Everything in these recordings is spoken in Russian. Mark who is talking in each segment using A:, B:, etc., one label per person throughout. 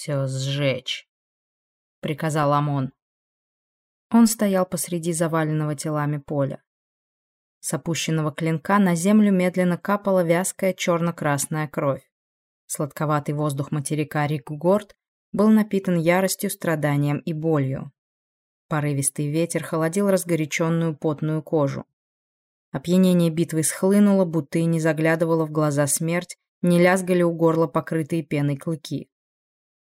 A: «Все сжечь», — приказал Амон. Он стоял посреди заваленного телами поля. С опущенного клинка на землю медленно капала вязкая черно-красная кровь. Сладковатый воздух материка Рикгорд был напитан яростью, страданием и болью. Порывистый ветер холодил разгоряченную потную кожу. Опьянение битвы схлынуло, будто и не заглядывало в глаза смерть, не лязгали у горла покрытые пеной клыки.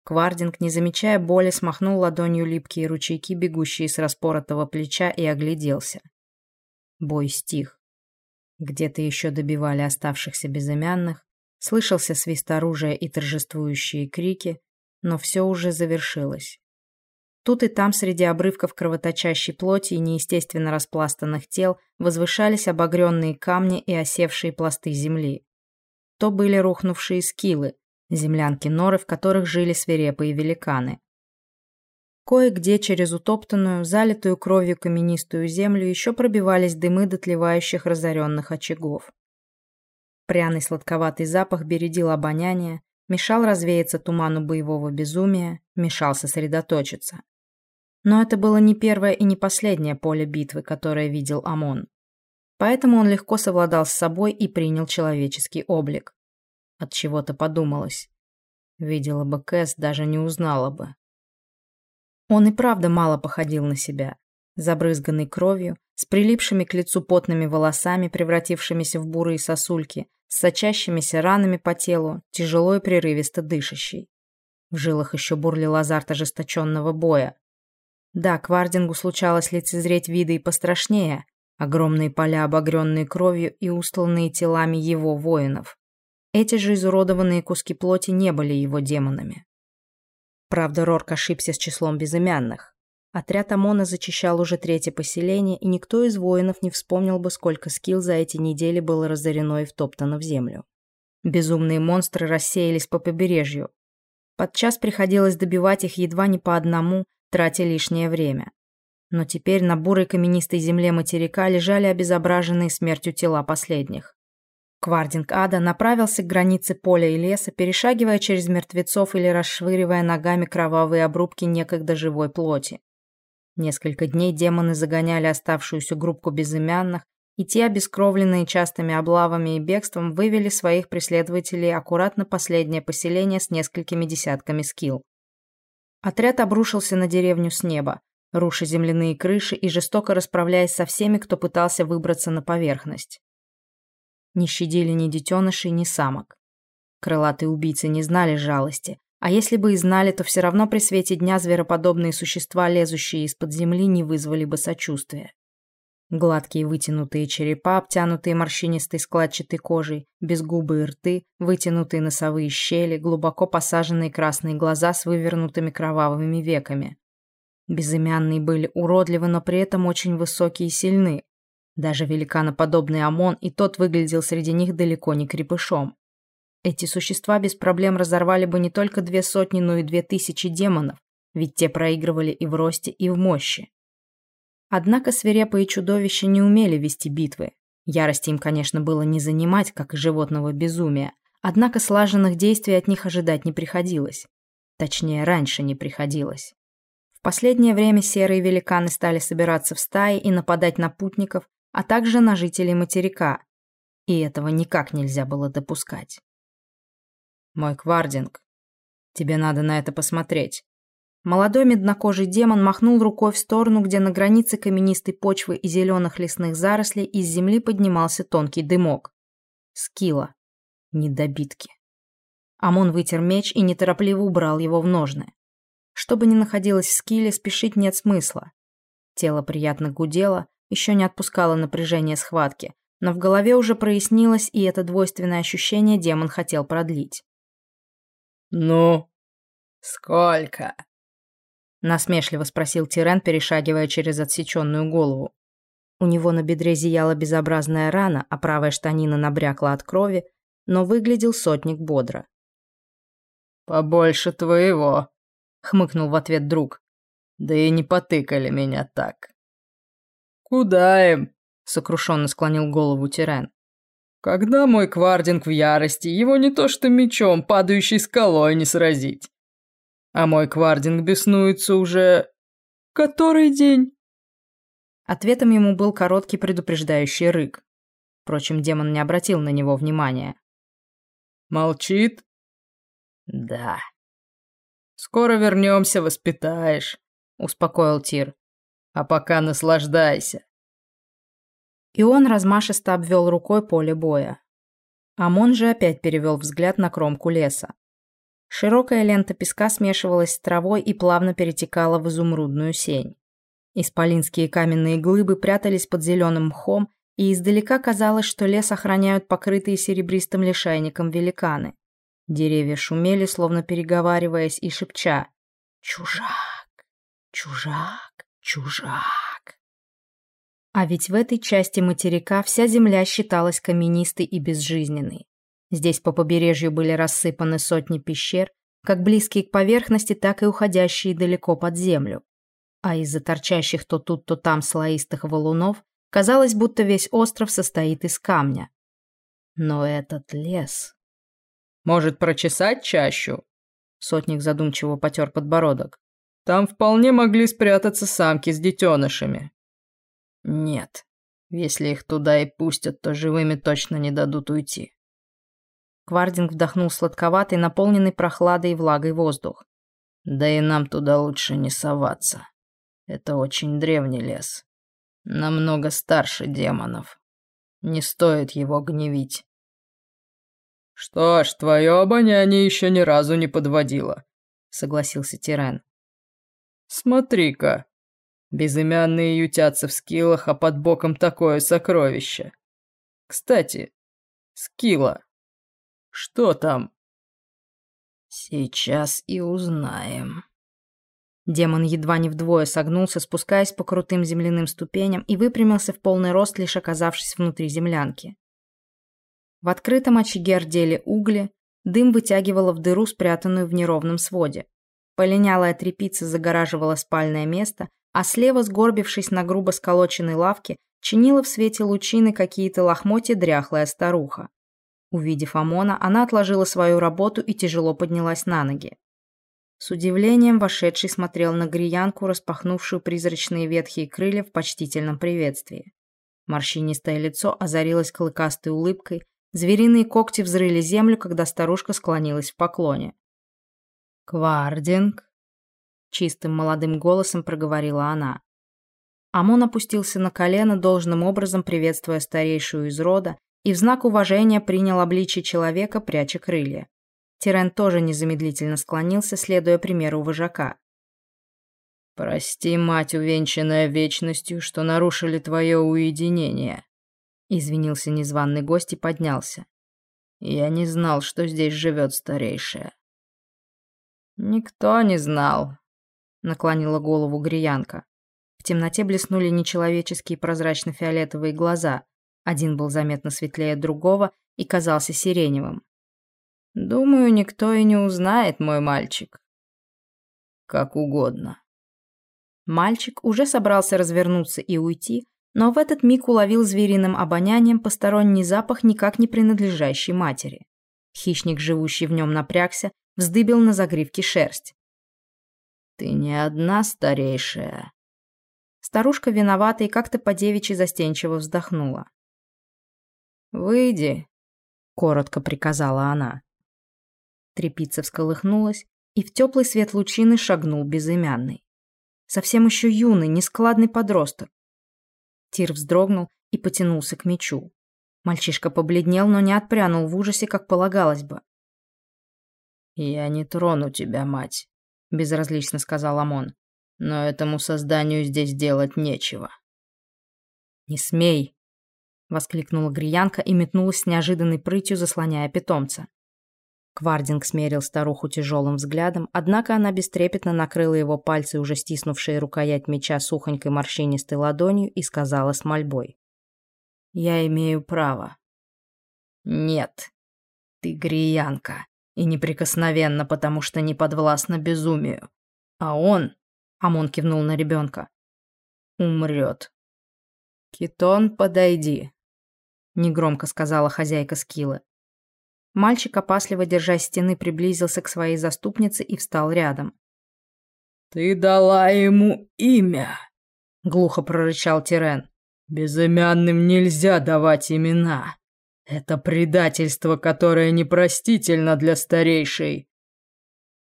A: Квардинг, не замечая боли, смахнул ладонью липкие ручейки, бегущие с распоротого плеча, и огляделся. Бой стих. Где-то еще добивали оставшихся безымянных, слышался свист оружия и торжествующие крики, но все уже завершилось. Тут и там среди обрывков кровоточащей плоти и неестественно распластанных тел возвышались обогренные камни и осевшие пласты земли. То были рухнувшие скилы, землянки-норы, в которых жили свирепые великаны. Кое-где через утоптанную, залитую кровью каменистую землю еще пробивались дымы дотлевающих разоренных очагов. Пряный сладковатый запах бередил обоняние, мешал развеяться туману боевого безумия, мешал сосредоточиться. Но это было не первое и не последнее поле битвы, которое видел Амон. Поэтому он легко совладал с собой и принял человеческий облик. От чего-то подумалось. Видела бы Кэс, даже не узнала бы. Он и правда мало походил на себя. Забрызганный кровью, с прилипшими к лицу потными волосами, превратившимися в бурые сосульки, с сочащимися ранами по телу, тяжело и прерывисто дышащий. В жилах еще бурлил азарт ожесточенного боя, да, Квардингу случалось лицезреть виды и пострашнее. Огромные поля, обогренные кровью и устланные телами его воинов. Эти же изуродованные куски плоти не были его демонами. Правда, Рорк ошибся с числом безымянных. Отряд ОМОНа зачищал уже третье поселение, и никто из воинов не вспомнил бы, сколько скилл за эти недели было разорено и втоптано в землю. Безумные монстры рассеялись по побережью. Подчас приходилось добивать их едва не по одному, тратя лишнее время. Но теперь на бурой каменистой земле материка лежали обезображенные смертью тела последних. Квардинг Ада направился к границе поля и леса, перешагивая через мертвецов или расшвыривая ногами кровавые обрубки некогда живой плоти. Несколько дней демоны загоняли оставшуюся группку безымянных, и те, обескровленные частыми облавами и бегством, вывели своих преследователей аккуратно последнее поселение с несколькими десятками скилл. Отряд обрушился на деревню с неба, руша земляные крыши и жестоко расправляясь со всеми, кто пытался выбраться на поверхность. Не щадили ни детенышей, ни самок. Крылатые убийцы не знали жалости, а если бы и знали, то все равно при свете дня звероподобные существа, лезущие из-под земли, не вызвали бы сочувствия. Гладкие вытянутые черепа, обтянутые морщинистой складчатой кожей, безгубые рты, вытянутые носовые щели, глубоко посаженные красные глаза с вывернутыми кровавыми веками. Безымянные были уродливы, но при этом очень высокие и сильны. Даже великаноподобный ОМОН и тот выглядел среди них далеко не крепышом. Эти существа без проблем разорвали бы не только две сотни, но и две тысячи демонов, ведь те проигрывали и в росте, и в мощи. Однако свирепые чудовища не умели вести битвы. Ярости им, конечно, было не занимать, как и животного безумия, однако слаженных действий от них ожидать не приходилось. Точнее, раньше не приходилось. В последнее время серые великаны стали собираться в стаи и нападать на путников, а также на жителей материка. И этого никак нельзя было допускать. «Мой Квардинг, тебе надо на это посмотреть», Молодой меднокожий демон махнул рукой в сторону, где на границе каменистой почвы и зеленых лесных зарослей из земли поднимался тонкий дымок. Скилла. Недобитки. Амон вытер меч и неторопливо убрал его в ножны. Что бы ни находилось в скилле, спешить нет смысла. Тело приятно гудело, еще не отпускало напряжение схватки, но в голове уже прояснилось, и это двойственное ощущение демон хотел продлить.
B: «Ну, сколько?»
A: насмешливо спросил Тирен, перешагивая через отсеченную голову. У него на бедре зияла безобразная рана, а правая штанина набрякла от крови, но выглядел сотник бодро.
B: «Побольше твоего», — хмыкнул в ответ друг. «Да и не потыкали меня так». «Куда им?» — сокрушенно склонил голову Тирен. «Когда мой квардинг в ярости, его не то что мечом, падающей скалой не сразить. А мой квардинг беснуется уже... Который день?»
A: Ответом ему был короткий предупреждающий рык. Впрочем, демон не обратил на него внимания.
B: «Молчит?» «Да». «Скоро вернемся, воспитаешь», — успокоил Тир. «А пока наслаждайся».
A: И он размашисто обвел рукой поле боя. Амон же опять перевел взгляд на кромку леса. Широкая лента песка смешивалась с травой и плавно перетекала в изумрудную сень. Исполинские каменные глыбы прятались под зеленым мхом, и издалека казалось, что лес охраняют покрытые серебристым лишайником великаны. Деревья шумели, словно переговариваясь и шепча «Чужак! Чужак! Чужак!». А ведь в этой части материка вся земля считалась каменистой и безжизненной. Здесь по побережью были рассыпаны сотни пещер, как близкие к поверхности, так и уходящие далеко под землю. А из-за торчащих то тут, то там слоистых валунов казалось, будто весь остров состоит из камня. Но этот лес...
B: «Может, прочесать чащу?» Сотник задумчиво потер подбородок. «Там вполне могли спрятаться самки с детенышами». «Нет, если их туда и пустят, то живыми точно не дадут уйти».
A: Квардинг вдохнул сладковатый, наполненный прохладой и влагой воздух.
B: «Да и нам туда лучше не соваться. Это очень древний лес. Намного старше демонов. Не стоит его гневить». «Что ж, твое обоняние еще ни разу не подводило», — согласился Тирен. «Смотри-ка, безымянные ютятся в скиллах, а под боком такое сокровище. Кстати, скилла, что там?» «Сейчас и узнаем».
A: Демон едва не вдвое согнулся, спускаясь по крутым земляным ступеням и выпрямился в полный рост, лишь оказавшись внутри землянки. В открытом очаге рдели угли, дым вытягивало в дыру, спрятанную в неровном своде. Полинялая трепица загораживала спальное место, а слева, сгорбившись на грубо сколоченной лавке, чинила в свете лучины какие-то лохмотья дряхлая старуха. Увидев Амона, она отложила свою работу и тяжело поднялась на ноги. С удивлением вошедший смотрел на гриянку, распахнувшую призрачные ветхие крылья в почтительном приветствии. Морщинистое лицо озарилось клыкастой улыбкой, звериные когти взрыли землю, когда старушка склонилась в поклоне. «Квардинг», — чистым молодым голосом проговорила она. Амон опустился на колено, должным образом приветствуя старейшую из рода, и в знак уважения принял обличие человека, пряча крылья. Тирен тоже незамедлительно склонился, следуя примеру вожака.
B: «Прости, мать, увенчанная вечностью, что нарушили твое уединение», — извинился незваный гость и поднялся. «Я не знал, что здесь живет старейшая».
A: «Никто не знал», — наклонила голову Гриянка. В темноте блеснули нечеловеческие прозрачно-фиолетовые глаза, один был заметно светлее другого и казался сиреневым. «Думаю, никто и не узнает, мой мальчик».
B: «Как угодно».
A: Мальчик уже собрался развернуться и уйти, но в этот миг уловил звериным обонянием посторонний запах, никак не принадлежащий матери. Хищник, живущий в нем, напрягся, вздыбил на загривке шерсть.
B: «Ты не одна старейшая».
A: Старушка виновата и как-то по-девичьи застенчиво вздохнула.
B: «Выйди», — коротко приказала она.
A: Трепица всколыхнулась, и в теплый свет лучины шагнул безымянный. Совсем еще юный, нескладный подросток. Тир вздрогнул и потянулся к мечу. Мальчишка побледнел, но не отпрянул в ужасе, как полагалось бы.
B: «Я не трону тебя, мать», — безразлично сказал Амон. «Но этому созданию здесь делать нечего».
A: «Не смей!» — воскликнула Гриянка и метнулась с неожиданной прытью, заслоняя питомца. Квардинг смерил старуху тяжелым взглядом, однако она бестрепетно накрыла его пальцы, уже стиснувшие рукоять меча сухонькой морщинистой ладонью, и сказала с мольбой. «Я имею право».
B: «Нет, ты гриянка, и неприкосновенно, потому что не подвластна безумию. А он...» — Амон кивнул на ребенка. «Умрет». «Китон, подойди», негромко сказала хозяйка Скилла.
A: Мальчик, опасливо держась стены, приблизился к своей заступнице и встал рядом.
B: «Ты дала ему имя!» — глухо прорычал Тирен. «Безымянным нельзя давать имена. Это предательство, которое непростительно для старейшей».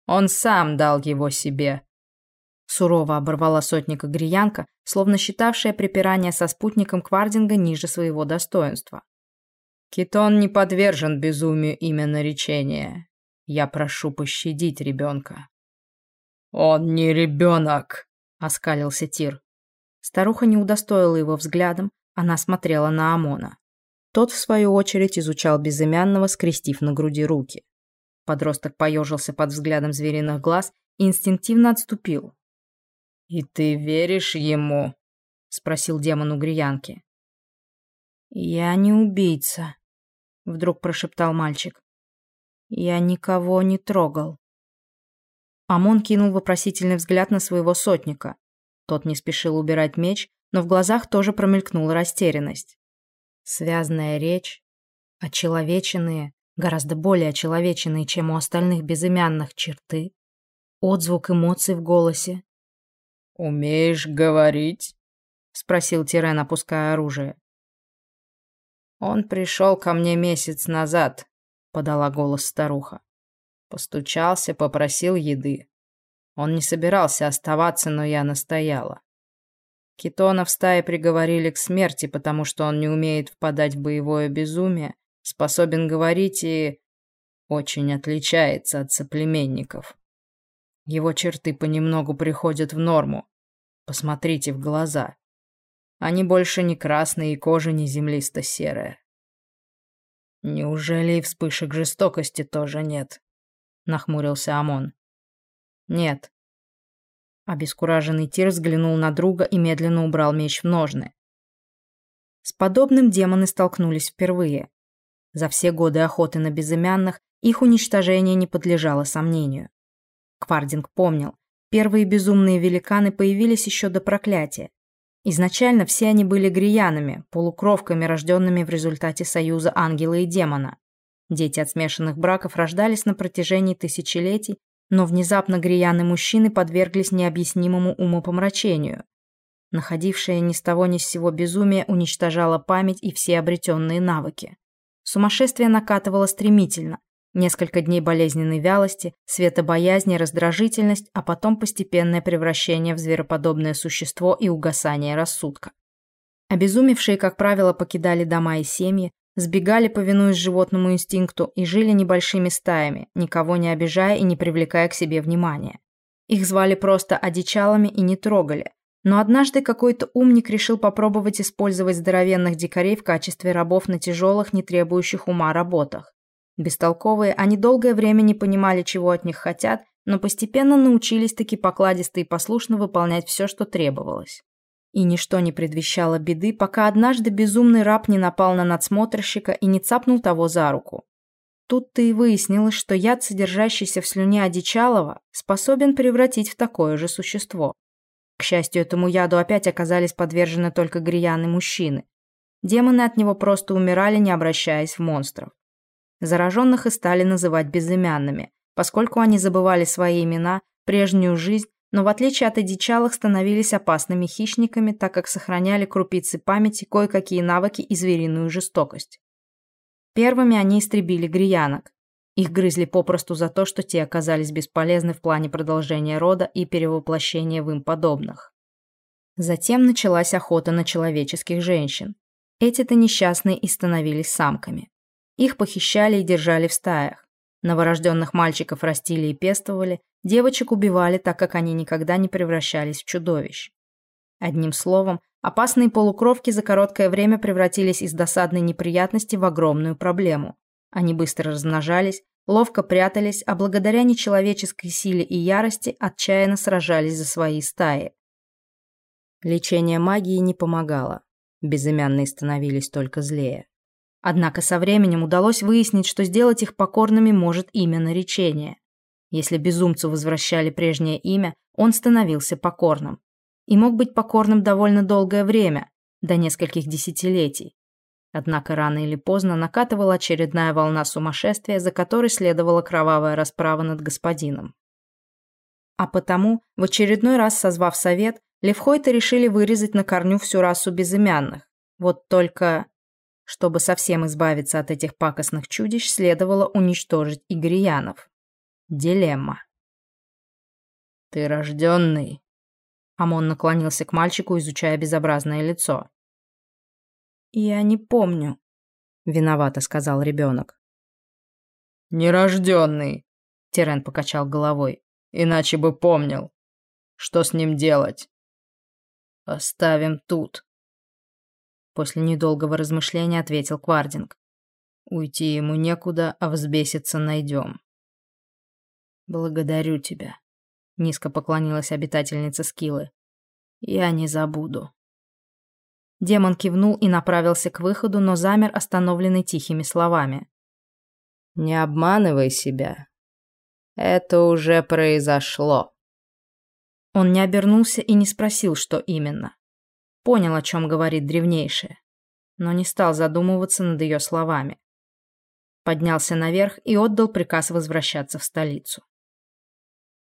A: «Он сам дал его себе», — сурово оборвала сотника Гриянка, словно считавшая припирание со спутником Квардинга ниже своего достоинства. «Китон не подвержен безумию имя наречения. Я прошу пощадить ребенка».
B: «Он не ребенок», — оскалился Тир.
A: Старуха не удостоила его взглядом, она смотрела на Амона. Тот, в свою очередь, изучал безымянного, скрестив на груди руки. Подросток поежился под взглядом звериных глаз и инстинктивно отступил.
B: «И ты веришь ему?» — спросил демон у Гриянки.
A: «Я не убийца», — вдруг прошептал мальчик. «Я никого не трогал». Амон кинул вопросительный взгляд на своего сотника. Тот не спешил убирать меч, но в глазах тоже промелькнула растерянность. Связная речь, очеловеченные, гораздо более очеловеченные, чем у остальных безымянных черты, отзвук эмоций в голосе.
B: «Умеешь говорить?» — спросил Тирен, опуская оружие.
A: «Он пришел ко мне месяц назад», — подала голос старуха. Постучался, попросил еды. Он не собирался оставаться, но я настояла. Китона в стае приговорили к смерти, потому что он не умеет впадать в боевое безумие, способен говорить и очень отличается от соплеменников. Его черты понемногу приходят в норму. Посмотрите в глаза. Они больше не красные и кожа не землисто-серая. Неужели и вспышек жестокости тоже нет? нахмурился Амон. Нет. Обескураженный Тир взглянул на друга и медленно убрал меч в ножны. С подобным демоны столкнулись впервые. За все годы охоты на безымянных их уничтожение не подлежало сомнению. Квардинг помнил, первые безумные великаны появились еще до проклятия. Изначально все они были гриянами, полукровками, рожденными в результате союза ангела и демона. Дети от смешанных браков рождались на протяжении тысячелетий, но внезапно грияны мужчины подверглись необъяснимому умопомрачению. Находившее ни с того ни с сего безумие уничтожало память и все обретенные навыки. Сумасшествие накатывало стремительно. Несколько дней болезненной вялости, светобоязни, раздражительность, а потом постепенное превращение в звероподобное существо и угасание рассудка. Обезумевшие, как правило, покидали дома и семьи, Сбегали, повинуясь животному инстинкту, и жили небольшими стаями, никого не обижая и не привлекая к себе внимания. Их звали просто одичалами и не трогали. Но однажды какой-то умник решил попробовать использовать здоровенных дикарей в качестве рабов на тяжелых, не требующих ума работах. Бестолковые, они долгое время не понимали, чего от них хотят, но постепенно научились таки покладисто и послушно выполнять все, что требовалось. И ничто не предвещало беды, пока однажды безумный раб не напал на надсмотрщика и не цапнул того за руку. Тут-то и выяснилось, что яд, содержащийся в слюне одичалого, способен превратить в такое же существо. К счастью, этому яду опять оказались подвержены только грияны мужчины. Демоны от него просто умирали, не обращаясь в монстров. Зараженных и стали называть безымянными, поскольку они забывали свои имена, прежнюю жизнь но в отличие от одичалых становились опасными хищниками, так как сохраняли крупицы памяти, кое-какие навыки и звериную жестокость. Первыми они истребили гриянок. Их грызли попросту за то, что те оказались бесполезны в плане продолжения рода и перевоплощения в им подобных. Затем началась охота на человеческих женщин. Эти-то несчастные и становились самками. Их похищали и держали в стаях. Новорожденных мальчиков растили и пестовали, девочек убивали, так как они никогда не превращались в чудовищ. Одним словом, опасные полукровки за короткое время превратились из досадной неприятности в огромную проблему. Они быстро размножались, ловко прятались, а благодаря нечеловеческой силе и ярости отчаянно сражались за свои стаи. Лечение магии не помогало. Безымянные становились только злее. Однако со временем удалось выяснить, что сделать их покорными может имя наречения. Если безумцу возвращали прежнее имя, он становился покорным. И мог быть покорным довольно долгое время, до нескольких десятилетий. Однако рано или поздно накатывала очередная волна сумасшествия, за которой следовала кровавая расправа над господином. А потому, в очередной раз созвав совет, Левхойты решили вырезать на корню всю расу безымянных. Вот только, чтобы совсем избавиться от этих пакостных чудищ, следовало уничтожить игриянов. Дилемма.
B: «Ты рожденный?»
A: Амон наклонился к мальчику, изучая безобразное лицо. «Я не помню», — виновато сказал ребенок.
B: «Нерожденный», — Терен покачал головой. «Иначе бы помнил. Что с ним делать?» «Оставим тут», — после недолгого размышления ответил Квардинг. «Уйти ему некуда, а взбеситься найдем». «Благодарю тебя», — низко поклонилась обитательница Скилы. «Я не забуду». Демон кивнул и направился к выходу, но замер, остановленный тихими словами. «Не обманывай себя. Это уже произошло».
A: Он не обернулся и не спросил, что именно. Понял, о чем говорит древнейшая, но не стал задумываться над ее словами. Поднялся наверх и отдал приказ возвращаться в столицу.